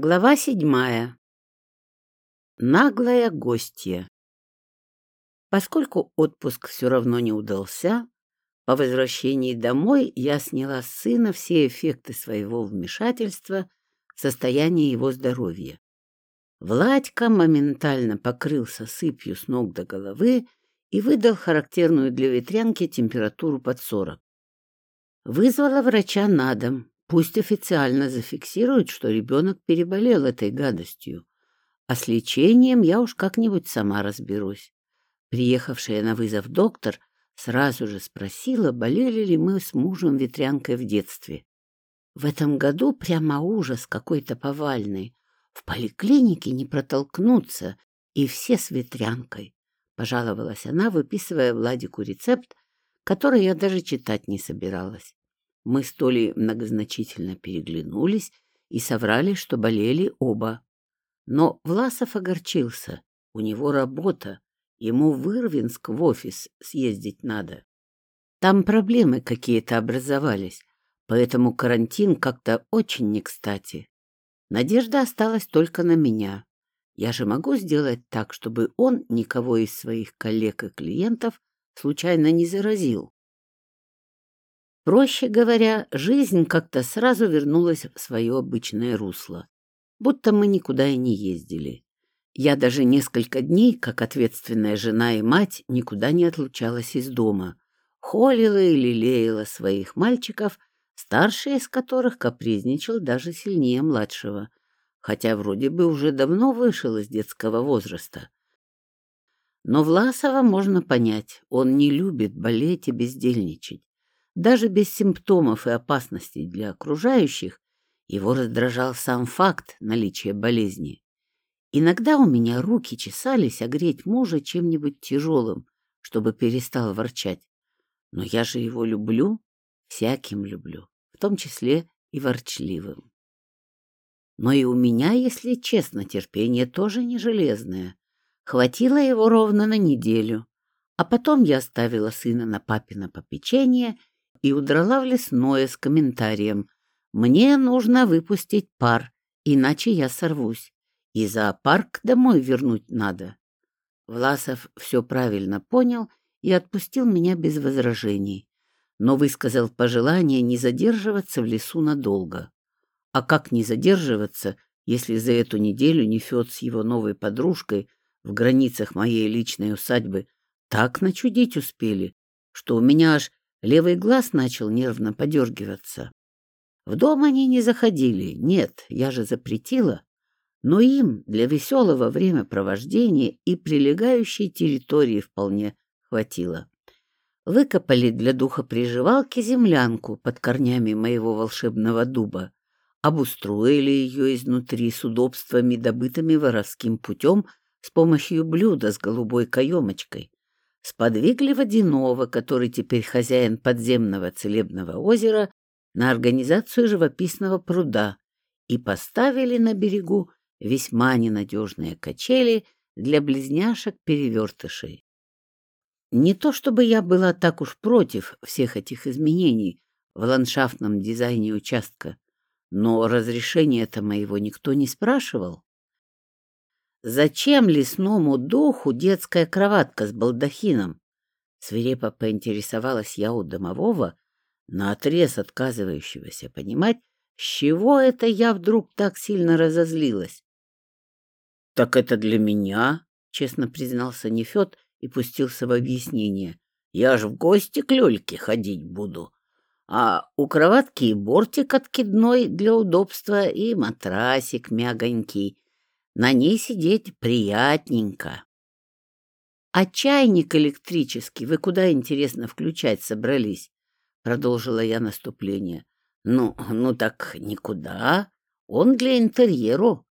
Глава седьмая. Наглая гостья. Поскольку отпуск все равно не удался, по возвращении домой я сняла с сына все эффекты своего вмешательства в состояние его здоровья. Владька моментально покрылся сыпью с ног до головы и выдал характерную для ветрянки температуру под сорок. Вызвала врача на дом, Пусть официально зафиксируют, что ребенок переболел этой гадостью. А с лечением я уж как-нибудь сама разберусь. Приехавшая на вызов доктор сразу же спросила, болели ли мы с мужем ветрянкой в детстве. В этом году прямо ужас какой-то повальный. В поликлинике не протолкнуться, и все с ветрянкой. Пожаловалась она, выписывая Владику рецепт, который я даже читать не собиралась. Мы с Толей многозначительно переглянулись и соврали, что болели оба. Но Власов огорчился. У него работа. Ему в Ирвинск в офис съездить надо. Там проблемы какие-то образовались, поэтому карантин как-то очень не кстати. Надежда осталась только на меня. Я же могу сделать так, чтобы он никого из своих коллег и клиентов случайно не заразил. Проще говоря, жизнь как-то сразу вернулась в свое обычное русло, будто мы никуда и не ездили. Я даже несколько дней, как ответственная жена и мать, никуда не отлучалась из дома, холила и лелеяла своих мальчиков, старший из которых капризничал даже сильнее младшего, хотя вроде бы уже давно вышел из детского возраста. Но Власова можно понять, он не любит болеть и бездельничать. Даже без симптомов и опасностей для окружающих его раздражал сам факт наличия болезни. Иногда у меня руки чесались огреть мужа чем-нибудь тяжелым, чтобы перестал ворчать. Но я же его люблю, всяким люблю, в том числе и ворчливым. Но и у меня, если честно, терпение тоже не железное. Хватило его ровно на неделю, а потом я оставила сына на папино попечение и удрала в лесное с комментарием «Мне нужно выпустить пар, иначе я сорвусь, и зоопарк домой вернуть надо». Власов все правильно понял и отпустил меня без возражений, но высказал пожелание не задерживаться в лесу надолго. А как не задерживаться, если за эту неделю Нефед с его новой подружкой в границах моей личной усадьбы так начудить успели, что у меня аж Левый глаз начал нервно подергиваться. В дом они не заходили, нет, я же запретила. Но им для веселого времяпровождения и прилегающей территории вполне хватило. Выкопали для духа приживалки землянку под корнями моего волшебного дуба, обустроили ее изнутри с удобствами, добытыми воровским путем с помощью блюда с голубой каемочкой сподвигли водяного, который теперь хозяин подземного целебного озера, на организацию живописного пруда и поставили на берегу весьма ненадежные качели для близняшек-перевертышей. Не то чтобы я была так уж против всех этих изменений в ландшафтном дизайне участка, но разрешения-то моего никто не спрашивал. Зачем лесному духу детская кроватка с балдахином? Свирепо поинтересовалась я у домового, наотрез отказывающегося понимать, с чего это я вдруг так сильно разозлилась. — Так это для меня, — честно признался Нефед и пустился в объяснение. — Я ж в гости к Лёльке ходить буду. А у кроватки и бортик откидной для удобства, и матрасик мягонький, на ней сидеть приятненько. А чайник электрический вы куда, интересно, включать собрались? Продолжила я наступление. Ну, ну так никуда. Он для интерьеру.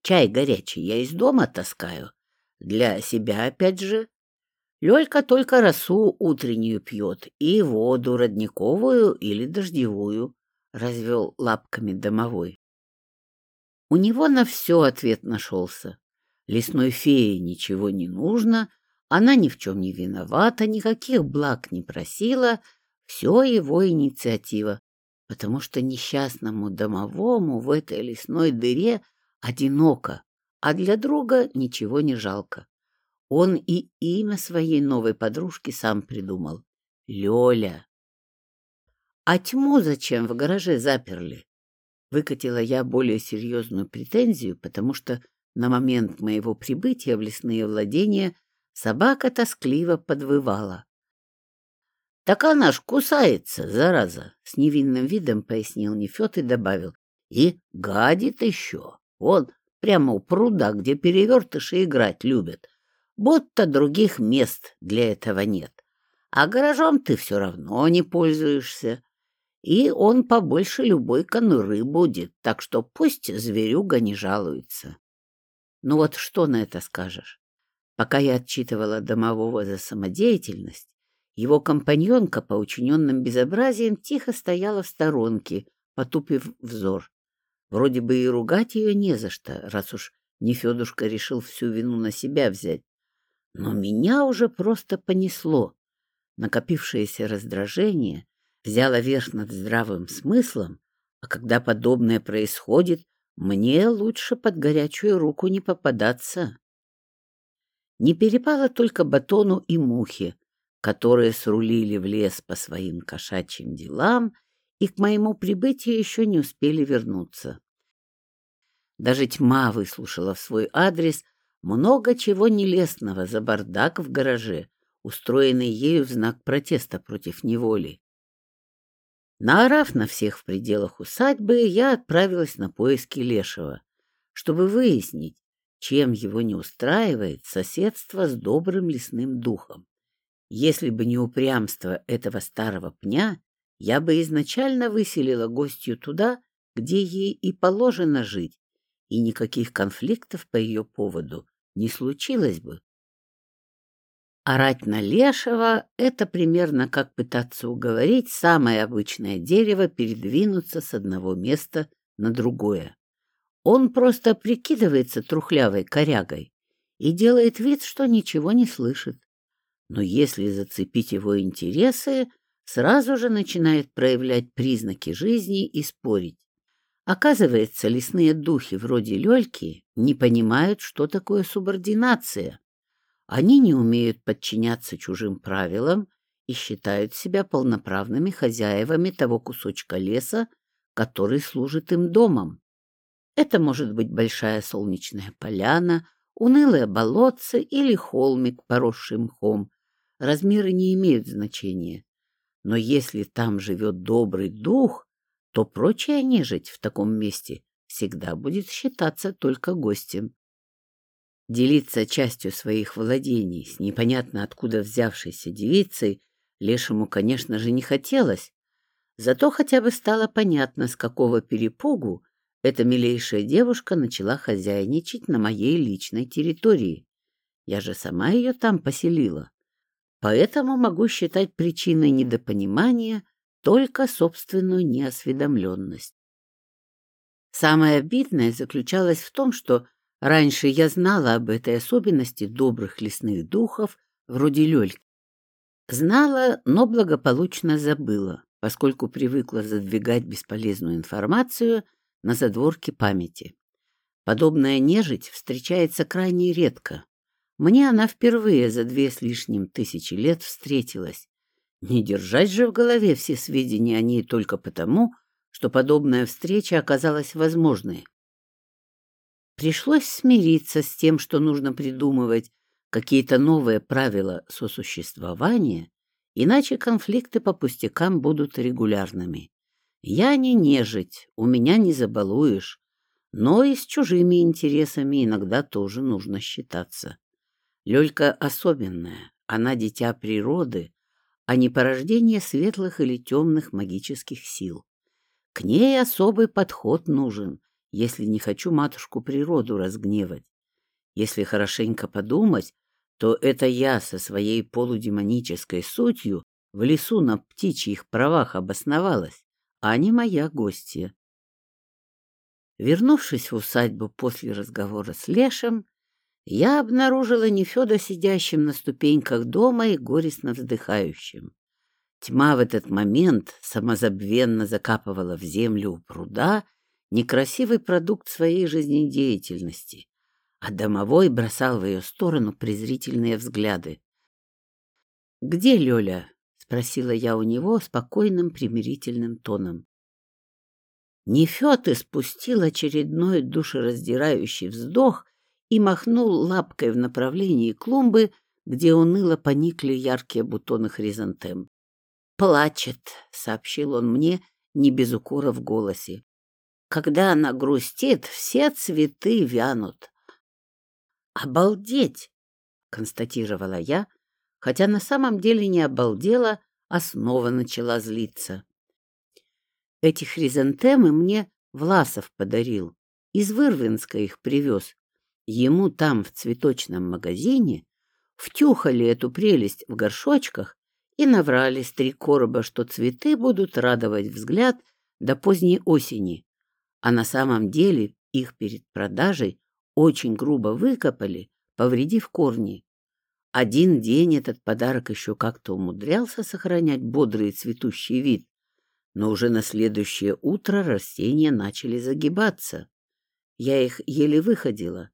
Чай горячий я из дома таскаю. Для себя опять же. Лёлька только росу утреннюю пьет и воду родниковую или дождевую, — развел лапками домовой. У него на все ответ нашелся. Лесной фее ничего не нужно, она ни в чем не виновата, никаких благ не просила, все его инициатива, потому что несчастному домовому в этой лесной дыре одиноко, а для друга ничего не жалко. Он и имя своей новой подружки сам придумал — Лёля. А тьму зачем в гараже заперли? Выкатила я более серьезную претензию, потому что на момент моего прибытия в лесные владения собака тоскливо подвывала. — Так она ж кусается, зараза! — с невинным видом пояснил Нефед и добавил. — И гадит еще. Он прямо у пруда, где перевертыши играть любят. Будто других мест для этого нет. А гаражом ты все равно не пользуешься и он побольше любой конуры будет, так что пусть зверюга не жалуется. Ну вот что на это скажешь? Пока я отчитывала домового за самодеятельность, его компаньонка по учиненным безобразиям тихо стояла в сторонке, потупив взор. Вроде бы и ругать ее не за что, раз уж не Федушка решил всю вину на себя взять. Но меня уже просто понесло. Накопившееся раздражение взяла верх над здравым смыслом, а когда подобное происходит, мне лучше под горячую руку не попадаться. Не перепало только батону и мухе, которые срулили в лес по своим кошачьим делам и к моему прибытию еще не успели вернуться. Даже тьма выслушала в свой адрес много чего нелестного за бардак в гараже, устроенный ею в знак протеста против неволи. Наорав на всех в пределах усадьбы, я отправилась на поиски Лешего, чтобы выяснить, чем его не устраивает соседство с добрым лесным духом. Если бы не упрямство этого старого пня, я бы изначально выселила гостью туда, где ей и положено жить, и никаких конфликтов по ее поводу не случилось бы. Орать на лешего — это примерно как пытаться уговорить самое обычное дерево передвинуться с одного места на другое. Он просто прикидывается трухлявой корягой и делает вид, что ничего не слышит. Но если зацепить его интересы, сразу же начинает проявлять признаки жизни и спорить. Оказывается, лесные духи вроде Лёльки не понимают, что такое субординация, они не умеют подчиняться чужим правилам и считают себя полноправными хозяевами того кусочка леса, который служит им домом. Это может быть большая солнечная поляна, унылое болотце или холмик, поросший мхом. Размеры не имеют значения. Но если там живет добрый дух, то прочая нежить в таком месте всегда будет считаться только гостем. Делиться частью своих владений с непонятно откуда взявшейся девицей Лешему, конечно же, не хотелось, зато хотя бы стало понятно, с какого перепугу эта милейшая девушка начала хозяйничать на моей личной территории. Я же сама ее там поселила. Поэтому могу считать причиной недопонимания только собственную неосведомленность. Самое обидное заключалось в том, что Раньше я знала об этой особенности добрых лесных духов, вроде Лёльки. Знала, но благополучно забыла, поскольку привыкла задвигать бесполезную информацию на задворке памяти. Подобная нежить встречается крайне редко. Мне она впервые за две с лишним тысячи лет встретилась. Не держать же в голове все сведения о ней только потому, что подобная встреча оказалась возможной. Пришлось смириться с тем, что нужно придумывать какие-то новые правила сосуществования, иначе конфликты по пустякам будут регулярными. Я не нежить, у меня не забалуешь, но и с чужими интересами иногда тоже нужно считаться. Лёлька особенная, она дитя природы, а не порождение светлых или темных магических сил. К ней особый подход нужен, если не хочу матушку природу разгневать. Если хорошенько подумать, то это я со своей полудемонической сутью в лесу на птичьих правах обосновалась, а не моя гостья. Вернувшись в усадьбу после разговора с Лешем, я обнаружила Нефеда сидящим на ступеньках дома и горестно вздыхающим. Тьма в этот момент самозабвенно закапывала в землю у пруда некрасивый продукт своей жизнедеятельности, а домовой бросал в ее сторону презрительные взгляды. «Где Лёля?» — спросила я у него спокойным примирительным тоном. Нефёд испустил очередной душераздирающий вздох и махнул лапкой в направлении клумбы, где уныло поникли яркие бутоны хризантем. «Плачет», — сообщил он мне, не без укора в голосе. «Когда она грустит, все цветы вянут». «Обалдеть!» — констатировала я, хотя на самом деле не обалдела, а снова начала злиться. Эти хризантемы мне Власов подарил. Из Вырвинска их привез. Ему там, в цветочном магазине, втюхали эту прелесть в горшочках и наврали с три короба, что цветы будут радовать взгляд до поздней осени. А на самом деле их перед продажей очень грубо выкопали, повредив корни. Один день этот подарок еще как-то умудрялся сохранять бодрый цветущий вид, но уже на следующее утро растения начали загибаться. Я их еле выходила.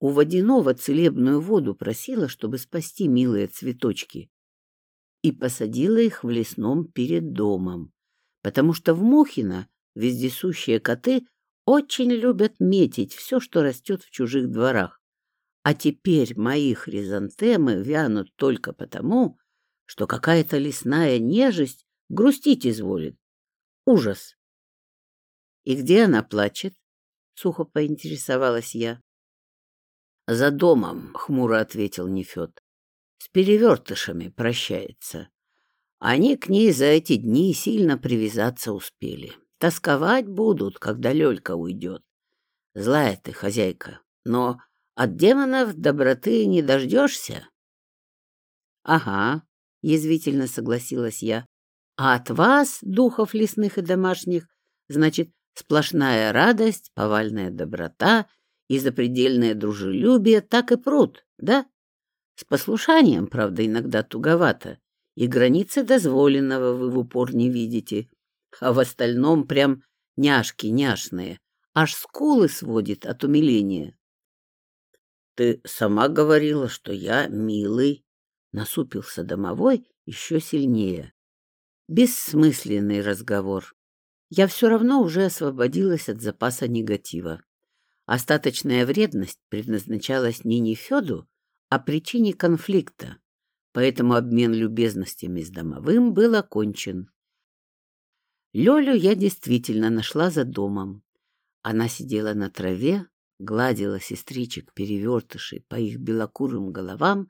У водяного целебную воду просила, чтобы спасти милые цветочки. И посадила их в лесном перед домом, потому что в Мухино вездесущие коты очень любят метить все, что растет в чужих дворах. А теперь мои хризантемы вянут только потому, что какая-то лесная нежесть грустить изволит. Ужас. И где она плачет? Сухо поинтересовалась я. За домом, хмуро ответил Нефед. С перевертышами прощается. Они к ней за эти дни сильно привязаться успели. Тосковать будут, когда Лёлька уйдет. Злая ты, хозяйка, но от демонов доброты не дождешься. — Ага, — язвительно согласилась я. А от вас, духов лесных и домашних, значит, сплошная радость, повальная доброта и запредельное дружелюбие так и прут, да? С послушанием, правда, иногда туговато, и границы дозволенного вы в упор не видите, а в остальном прям няшки няшные, аж скулы сводит от умиления. — Ты сама говорила, что я милый, — насупился домовой еще сильнее. Бессмысленный разговор. Я все равно уже освободилась от запаса негатива. Остаточная вредность предназначалась не Нефеду, а причине конфликта, поэтому обмен любезностями с домовым был окончен. Лёлю я действительно нашла за домом. Она сидела на траве, гладила сестричек-перевертышей по их белокурым головам,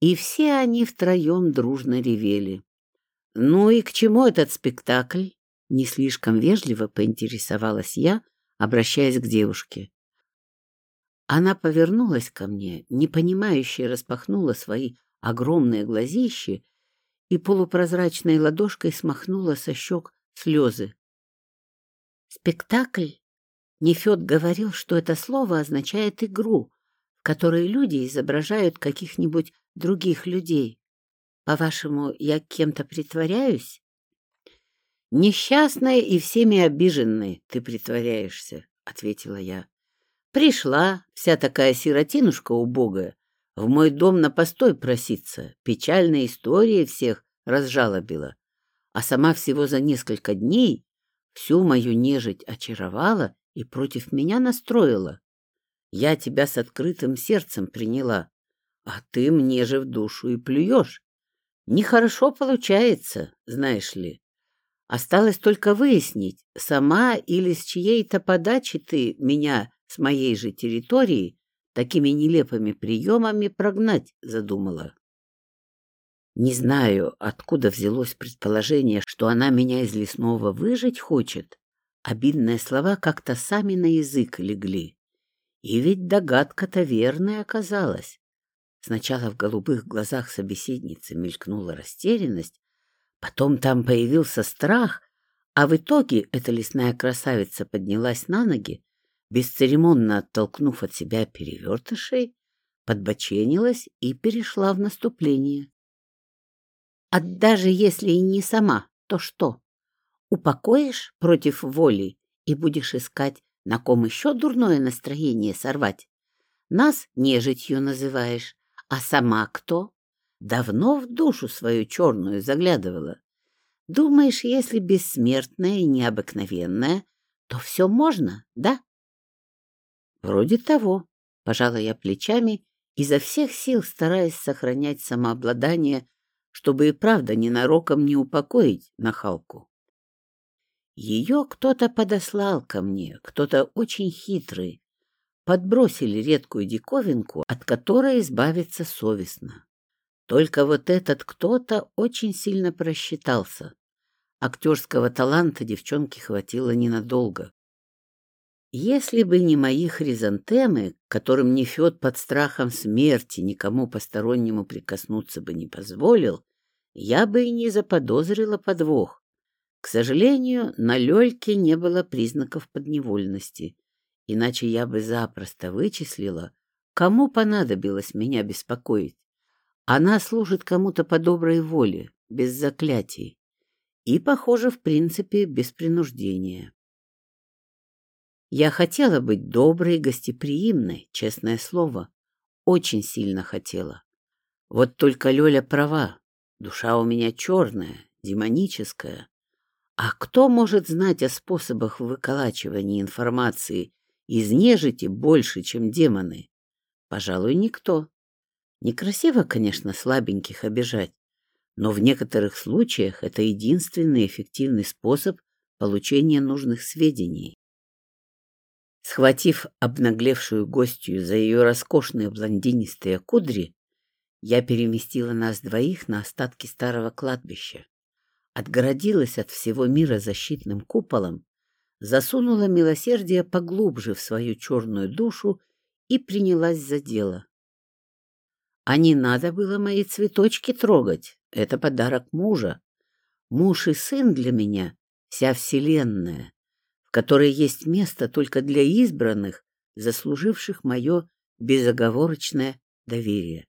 и все они втроем дружно ревели. «Ну и к чему этот спектакль?» Не слишком вежливо поинтересовалась я, обращаясь к девушке. Она повернулась ко мне, непонимающе распахнула свои огромные глазищи и полупрозрачной ладошкой смахнула со щек слезы. «Спектакль?» Нефед говорил, что это слово означает игру, в которой люди изображают каких-нибудь других людей. По-вашему, я кем-то притворяюсь? Несчастная и всеми обиженной ты притворяешься, — ответила я. Пришла, вся такая сиротинушка убогая, в мой дом на постой проситься, печальные истории всех разжалобила, а сама всего за несколько дней всю мою нежить очаровала и против меня настроила. Я тебя с открытым сердцем приняла, а ты мне же в душу и плюешь. Нехорошо получается, знаешь ли. Осталось только выяснить, сама или с чьей-то подачи ты меня с моей же территории такими нелепыми приемами прогнать задумала. Не знаю, откуда взялось предположение, что она меня из лесного выжить хочет. Обидные слова как-то сами на язык легли. И ведь догадка-то верная оказалась. Сначала в голубых глазах собеседницы мелькнула растерянность, потом там появился страх, а в итоге эта лесная красавица поднялась на ноги, бесцеремонно оттолкнув от себя перевертышей, подбоченилась и перешла в наступление. А даже если и не сама, то что? Упокоишь против воли и будешь искать На ком еще дурное настроение сорвать? Нас нежитью называешь, а сама кто? Давно в душу свою черную заглядывала. Думаешь, если бессмертная и необыкновенная, то все можно, да? Вроде того, пожала я плечами, изо всех сил стараясь сохранять самообладание, чтобы и правда ненароком не упокоить нахалку. Ее кто-то подослал ко мне, кто-то очень хитрый. Подбросили редкую диковинку, от которой избавиться совестно. Только вот этот кто-то очень сильно просчитался. Актерского таланта девчонке хватило ненадолго. Если бы не мои хризантемы, которым Нефед под страхом смерти никому постороннему прикоснуться бы не позволил, я бы и не заподозрила подвох. К сожалению, на Лёльке не было признаков подневольности, иначе я бы запросто вычислила, кому понадобилось меня беспокоить. Она служит кому-то по доброй воле, без заклятий. И, похоже, в принципе, без принуждения. Я хотела быть доброй гостеприимной, честное слово. Очень сильно хотела. Вот только Лёля права. Душа у меня черная, демоническая. А кто может знать о способах выколачивания информации из нежити больше, чем демоны? Пожалуй, никто. Некрасиво, конечно, слабеньких обижать, но в некоторых случаях это единственный эффективный способ получения нужных сведений. Схватив обнаглевшую гостью за ее роскошные блондинистые кудри, я переместила нас двоих на остатки старого кладбища, отгородилась от всего мира защитным куполом, засунула милосердие поглубже в свою черную душу и принялась за дело. А не надо было мои цветочки трогать. Это подарок мужа. Муж и сын для меня — вся вселенная, в которой есть место только для избранных, заслуживших мое безоговорочное доверие.